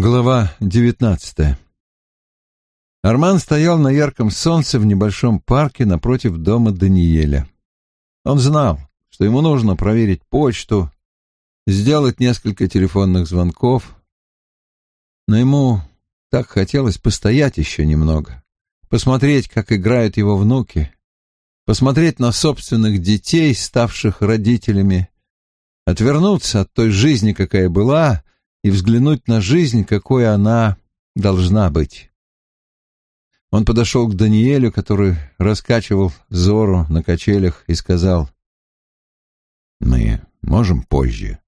Глава девятнадцатая Арман стоял на ярком солнце в небольшом парке напротив дома Даниэля. Он знал, что ему нужно проверить почту, сделать несколько телефонных звонков, но ему так хотелось постоять еще немного, посмотреть, как играют его внуки, посмотреть на собственных детей, ставших родителями, отвернуться от той жизни, какая была, и взглянуть на жизнь, какой она должна быть. Он подошел к Даниэлю, который раскачивал Зору на качелях, и сказал, «Мы можем позже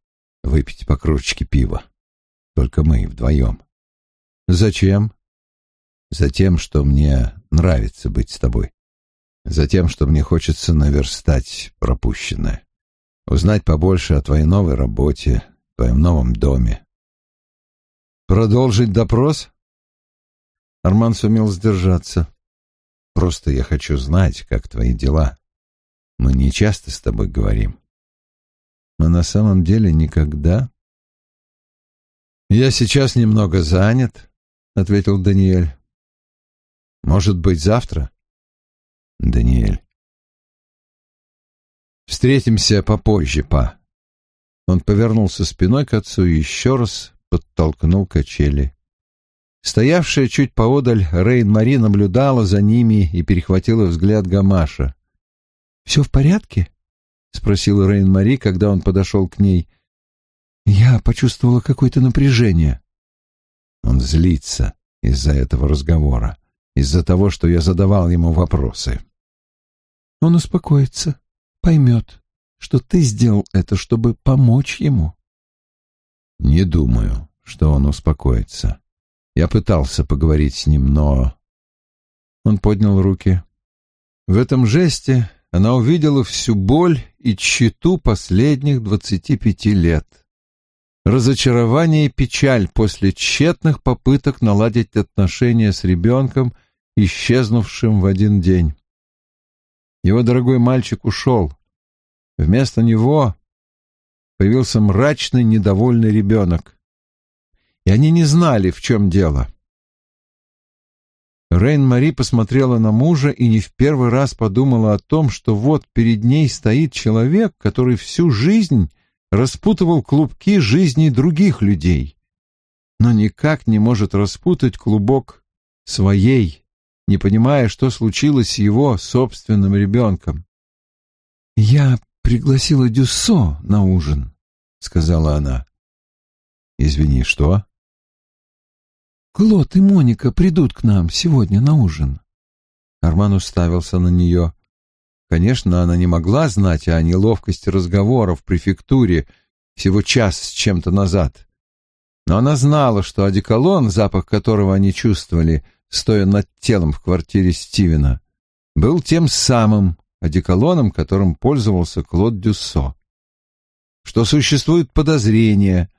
выпить по кружечке пива, только мы вдвоем». «Зачем?» «Затем, что мне нравится быть с тобой. Затем, что мне хочется наверстать пропущенное. Узнать побольше о твоей новой работе, твоем новом доме, «Продолжить допрос?» Арман сумел сдержаться. «Просто я хочу знать, как твои дела. Мы не часто с тобой говорим. Мы на самом деле никогда...» «Я сейчас немного занят», — ответил Даниэль. «Может быть, завтра?» «Даниэль». «Встретимся попозже, па». Он повернулся спиной к отцу и еще раз подтолкнул качели. Стоявшая чуть поодаль Рейн-Мари наблюдала за ними и перехватила взгляд Гамаша. «Все в порядке?» — спросила Рейн-Мари, когда он подошел к ней. «Я почувствовала какое-то напряжение». Он злится из-за этого разговора, из-за того, что я задавал ему вопросы. «Он успокоится, поймет, что ты сделал это, чтобы помочь ему». Не думаю, что он успокоится. Я пытался поговорить с ним, но... Он поднял руки. В этом жесте она увидела всю боль и тщету последних двадцати пяти лет. Разочарование и печаль после тщетных попыток наладить отношения с ребенком, исчезнувшим в один день. Его дорогой мальчик ушел. Вместо него появился мрачный, недовольный ребенок. И они не знали, в чем дело. Рейн-Мари посмотрела на мужа и не в первый раз подумала о том, что вот перед ней стоит человек, который всю жизнь распутывал клубки жизни других людей, но никак не может распутать клубок своей, не понимая, что случилось с его собственным ребенком. «Я пригласила Дюссо на ужин», — сказала она. «Извини, что?» «Клод и Моника придут к нам сегодня на ужин». Арман уставился на нее. Конечно, она не могла знать о неловкости разговора в префектуре всего час с чем-то назад. Но она знала, что одеколон, запах которого они чувствовали, стоя над телом в квартире Стивена, был тем самым одеколоном, которым пользовался Клод Дюссо, что существует подозрение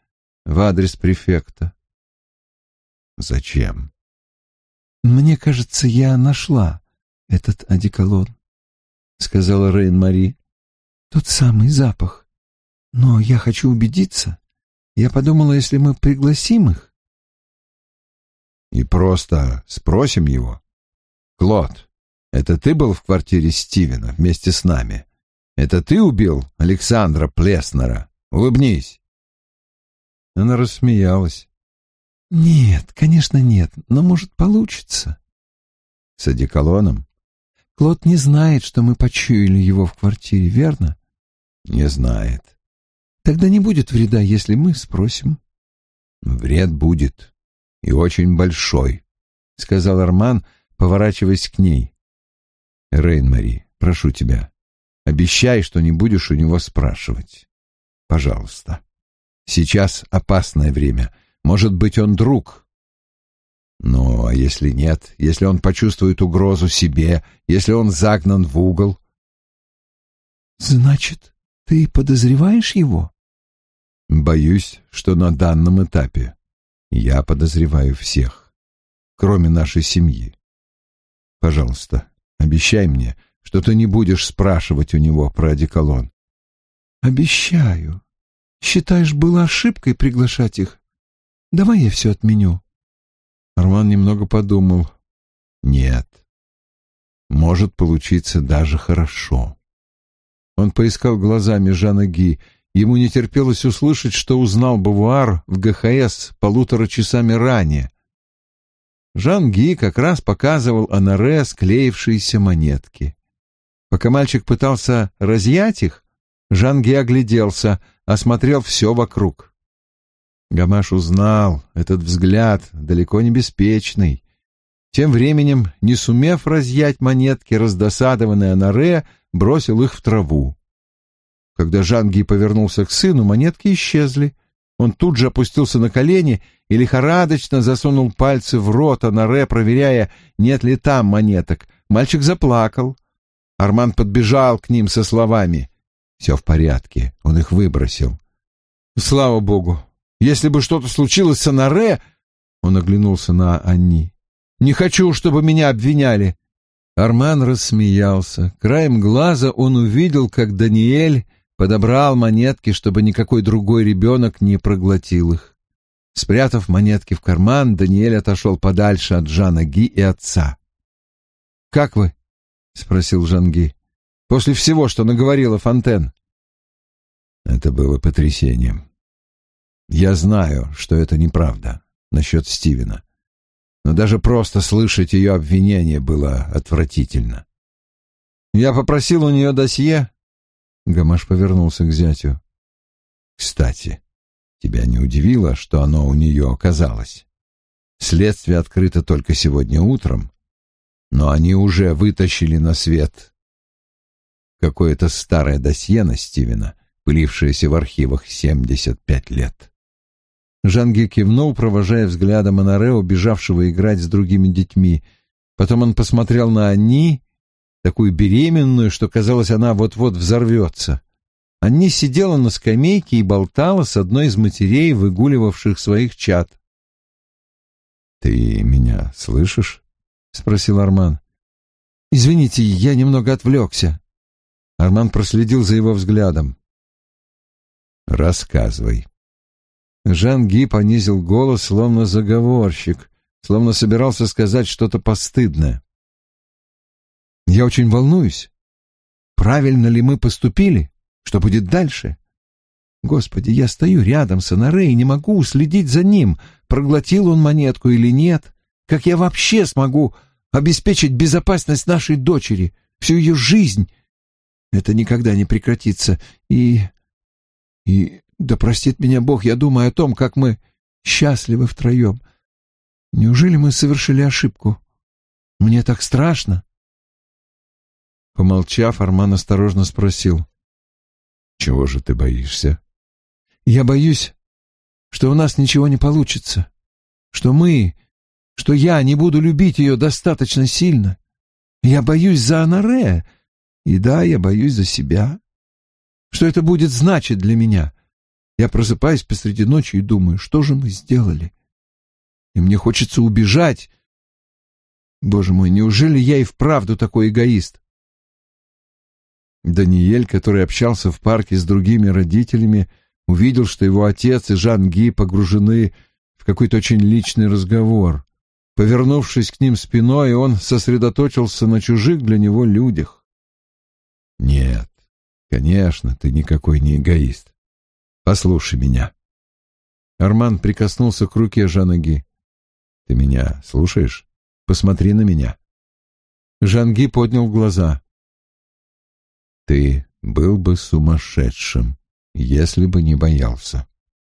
в адрес префекта. Зачем? Мне кажется, я нашла этот одеколон, сказала Рейн-Мари. Тот самый запах. Но я хочу убедиться. Я подумала, если мы пригласим их... И просто спросим его. Клод, это ты был в квартире Стивена вместе с нами? Это ты убил Александра Плеснера? Улыбнись. Она рассмеялась. Нет, конечно, нет, но может получится. С одеколоном? Клод не знает, что мы почуяли его в квартире, верно? Не знает. Тогда не будет вреда, если мы спросим. Вред будет, и очень большой, сказал Арман, поворачиваясь к ней. Рейн-Мари, прошу тебя, обещай, что не будешь у него спрашивать. Пожалуйста. Сейчас опасное время. Может быть, он друг. Ну, а если нет, если он почувствует угрозу себе, если он загнан в угол? Значит, ты подозреваешь его? Боюсь, что на данном этапе я подозреваю всех, кроме нашей семьи. Пожалуйста, Обещай мне, что ты не будешь спрашивать у него про одеколон. Обещаю. Считаешь, было ошибкой приглашать их? Давай я все отменю. Арман немного подумал. Нет. Может получиться даже хорошо. Он поискал глазами Жана Ги. Ему не терпелось услышать, что узнал Бавуар в ГХС полутора часами ранее. Жан Ги как раз показывал Анаре склеившиеся монетки. Пока мальчик пытался разъять их, Жан Ги огляделся, осмотрел все вокруг. Гамаш узнал этот взгляд, далеко не беспечный. Тем временем, не сумев разъять монетки, раздосадованный Анаре бросил их в траву. Когда Жанги повернулся к сыну, монетки исчезли. Он тут же опустился на колени и лихорадочно засунул пальцы в рот Анаре, проверяя, нет ли там монеток. Мальчик заплакал. Арман подбежал к ним со словами. «Все в порядке, он их выбросил». «Слава богу! Если бы что-то случилось с Анаре...» Он оглянулся на Анни. «Не хочу, чтобы меня обвиняли». Арман рассмеялся. Краем глаза он увидел, как Даниэль подобрал монетки, чтобы никакой другой ребенок не проглотил их. Спрятав монетки в карман, Даниэль отошел подальше от Жана Ги и отца. «Как вы?» — спросил Жанги. «После всего, что наговорила Фонтен». Это было потрясением. Я знаю, что это неправда насчет Стивена. Но даже просто слышать ее обвинение было отвратительно. Я попросил у нее досье. Гамаш повернулся к зятю. Кстати, тебя не удивило, что оно у нее оказалось? Следствие открыто только сегодня утром, но они уже вытащили на свет какое-то старое досье на Стивена, пылившееся в архивах 75 лет. Жанги кивнул, провожая взглядом Анаре, убежавшего играть с другими детьми. Потом он посмотрел на Анни, такую беременную, что, казалось, она вот-вот взорвется. Анни сидела на скамейке и болтала с одной из матерей, выгуливавших своих чад. «Ты меня слышишь?» — спросил Арман. «Извините, я немного отвлекся». Арман проследил за его взглядом. «Рассказывай». Жан Ги понизил голос, словно заговорщик, словно собирался сказать что-то постыдное. «Я очень волнуюсь. Правильно ли мы поступили? Что будет дальше? Господи, я стою рядом с Анаре и не могу уследить за ним, проглотил он монетку или нет. Как я вообще смогу обеспечить безопасность нашей дочери, всю ее жизнь? Это никогда не прекратится. И... и... да простит меня Бог, я думаю о том, как мы счастливы втроем. Неужели мы совершили ошибку? Мне так страшно. Помолчав, Арман осторожно спросил. «Чего же ты боишься?» «Я боюсь, что у нас ничего не получится, что мы что я не буду любить ее достаточно сильно. Я боюсь за Анаре, и да, я боюсь за себя. Что это будет значить для меня? Я просыпаюсь посреди ночи и думаю, что же мы сделали? И мне хочется убежать. Боже мой, неужели я и вправду такой эгоист? Даниэль, который общался в парке с другими родителями, увидел, что его отец и Жан Ги погружены в какой-то очень личный разговор. Повернувшись к ним спиной, он сосредоточился на чужих для него людях. «Нет, конечно, ты никакой не эгоист. Послушай меня». Арман прикоснулся к руке Жанаги. «Ты меня слушаешь? Посмотри на меня». Жанги поднял глаза. «Ты был бы сумасшедшим, если бы не боялся,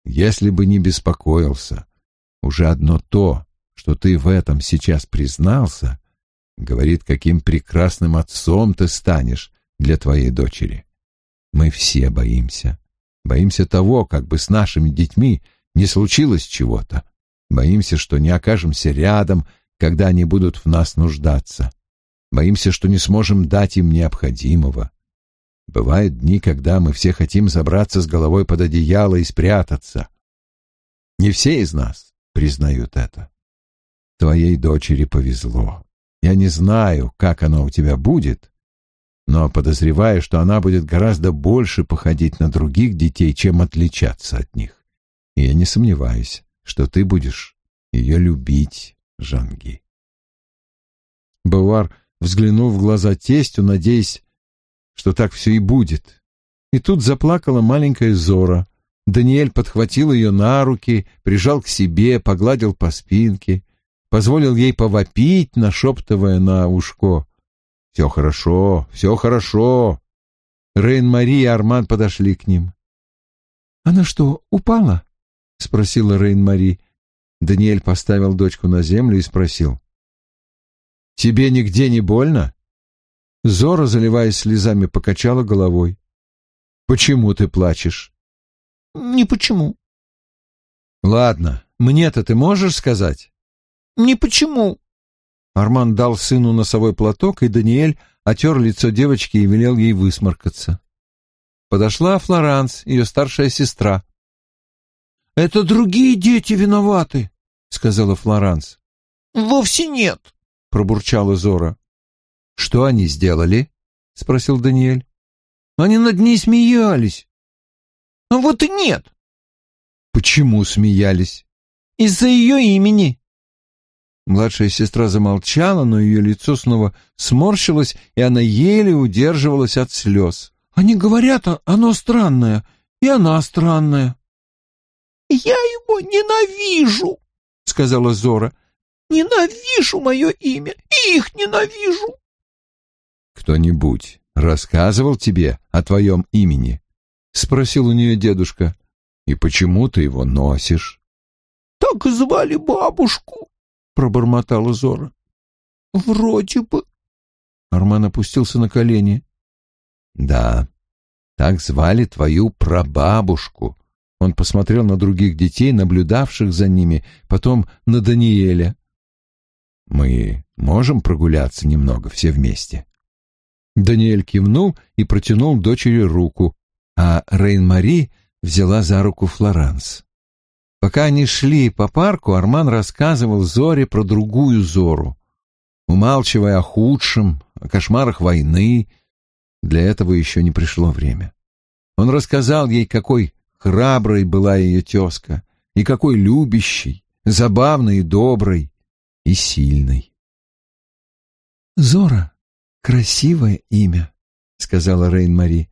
если бы не беспокоился. Уже одно то, что ты в этом сейчас признался, говорит, каким прекрасным отцом ты станешь для твоей дочери. Мы все боимся. Боимся того, как бы с нашими детьми не случилось чего-то. Боимся, что не окажемся рядом, когда они будут в нас нуждаться. Боимся, что не сможем дать им необходимого. Бывают дни, когда мы все хотим забраться с головой под одеяло и спрятаться. Не все из нас признают это. Твоей дочери повезло. Я не знаю, как оно у тебя будет, но подозреваю, что она будет гораздо больше походить на других детей, чем отличаться от них. И я не сомневаюсь, что ты будешь ее любить, Жанги. Бавар взглянул в глаза тестю, надеясь, что так все и будет. И тут заплакала маленькая Зора. Даниэль подхватил ее на руки, прижал к себе, погладил по спинке, позволил ей повопить, нашептывая на ушко. «Все хорошо, все хорошо». Рейн-Мари и Арман подошли к ним. «Она что, упала?» — спросила Рейн-Мари. Даниэль поставил дочку на землю и спросил. «Тебе нигде не больно?» Зора, заливаясь слезами, покачала головой. «Почему ты плачешь?» «Не почему». «Ладно, мне-то ты можешь сказать?» «Не почему». Арман дал сыну носовой платок, и Даниэль отер лицо девочки и велел ей высморкаться. Подошла Флоранс, ее старшая сестра. «Это другие дети виноваты», — сказала Флоранс. «Вовсе нет», — пробурчала Зора. «Что они сделали?» — спросил Даниэль. «Они над ней смеялись». «А вот и нет». «Почему смеялись?» «Из-за ее имени». Младшая сестра замолчала, но ее лицо снова сморщилось, и она еле удерживалась от слез. «Они говорят, оно странное, и она странная». «Я его ненавижу», — сказала Зора. «Ненавижу мое имя, и их ненавижу». «Кто-нибудь рассказывал тебе о твоем имени?» — спросил у нее дедушка. «И почему ты его носишь?» «Так звали бабушку», — пробормотала Зора. «Вроде бы». Арман опустился на колени. «Да, так звали твою прабабушку». Он посмотрел на других детей, наблюдавших за ними, потом на Даниэля. «Мы можем прогуляться немного все вместе?» Даниэль кивнул и протянул дочери руку, а Рейн-Мари взяла за руку Флоранс. Пока они шли по парку, Арман рассказывал Зоре про другую Зору, умалчивая о худшем, о кошмарах войны. Для этого еще не пришло время. Он рассказал ей, какой храброй была ее тезка, и какой любящей, забавной и доброй, и сильной. «Зора — красивое имя», — сказала Рейн-Мари.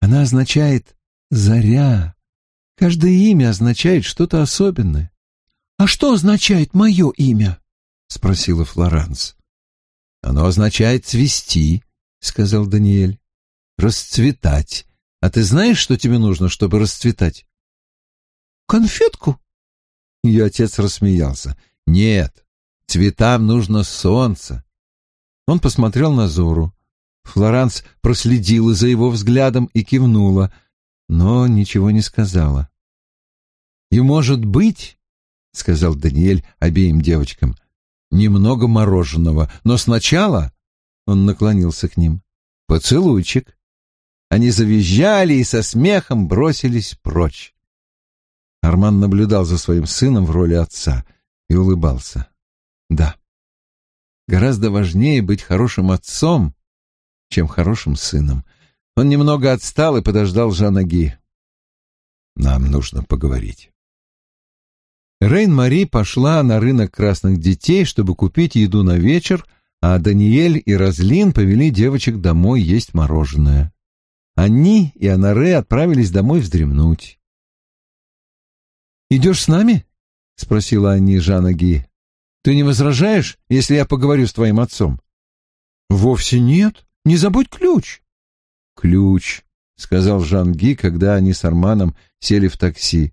«Она означает «заря». Каждое имя означает что-то особенное. «А что означает мое имя?» — спросила Флоранс. «Оно означает «цвести», — сказал Даниэль. «Расцветать. А ты знаешь, что тебе нужно, чтобы расцветать?» «Конфетку?» Ее отец рассмеялся. «Нет, цветам нужно солнце». Он посмотрел на Зору. Флоранс проследила за его взглядом и кивнула, но ничего не сказала. «И, может быть, — сказал Даниэль обеим девочкам, — немного мороженого, но сначала...» — он наклонился к ним. «Поцелуйчик». Они завизжали и со смехом бросились прочь. Арман наблюдал за своим сыном в роли отца и улыбался. Да, гораздо важнее быть хорошим отцом, чем хорошим сыном. Он немного отстал и подождал Жана Ги. «Нам нужно поговорить». Рейн-Мари пошла на рынок красных детей, чтобы купить еду на вечер, а Даниэль и Разлин повели девочек домой есть мороженое. Они и Анаре отправились домой вздремнуть. «Идешь с нами?» — спросила Анни Жана Ги. «Ты не возражаешь, если я поговорю с твоим отцом?» «Вовсе нет. Не забудь ключ». «Ключ», — сказал Жан Ги, когда они с Арманом сели в такси.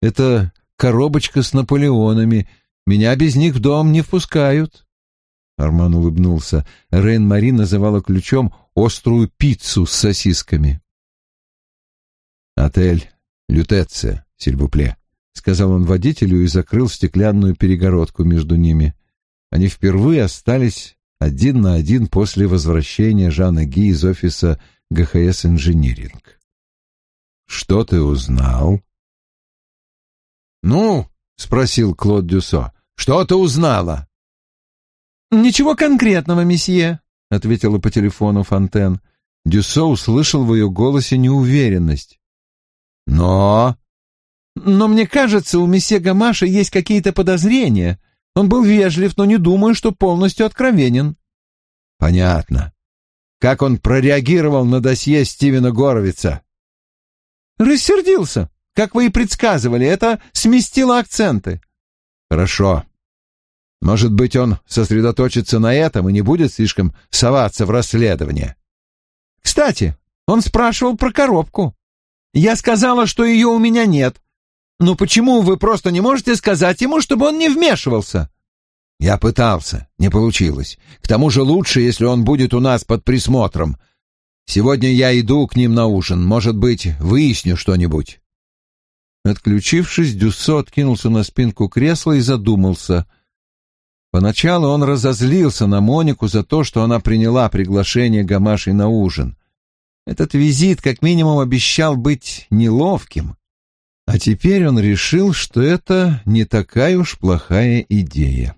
«Это коробочка с Наполеонами. Меня без них в дом не впускают». Арман улыбнулся. Рейн-Мари называла ключом острую пиццу с сосисками. «Отель Лютеция, сильвупле», — сказал он водителю и закрыл стеклянную перегородку между ними. Они впервые остались один на один после возвращения Жана Ги из офиса ГХС «Инжиниринг». «Что ты узнал?» «Ну?» — спросил Клод Дюсо. «Что ты узнала?» «Ничего конкретного, месье», — ответила по телефону Фонтен. Дюсо услышал в ее голосе неуверенность. «Но...» Но мне кажется, у месье Гамаша есть какие-то подозрения. Он был вежлив, но не думаю, что полностью откровенен. Понятно. Как он прореагировал на досье Стивена Горовица? Рассердился, как вы и предсказывали. Это сместило акценты. Хорошо. Может быть, он сосредоточится на этом и не будет слишком соваться в расследование. Кстати, он спрашивал про коробку. Я сказала, что ее у меня нет. Но почему вы просто не можете сказать ему, чтобы он не вмешивался? Я пытался, не получилось. К тому же лучше, если он будет у нас под присмотром. Сегодня я иду к ним на ужин. Может быть, выясню что-нибудь. Отключившись, Дюссо откинулся на спинку кресла и задумался — Поначалу он разозлился на Монику за то, что она приняла приглашение Гамаши на ужин. Этот визит как минимум обещал быть неловким. А теперь он решил, что это не такая уж плохая идея.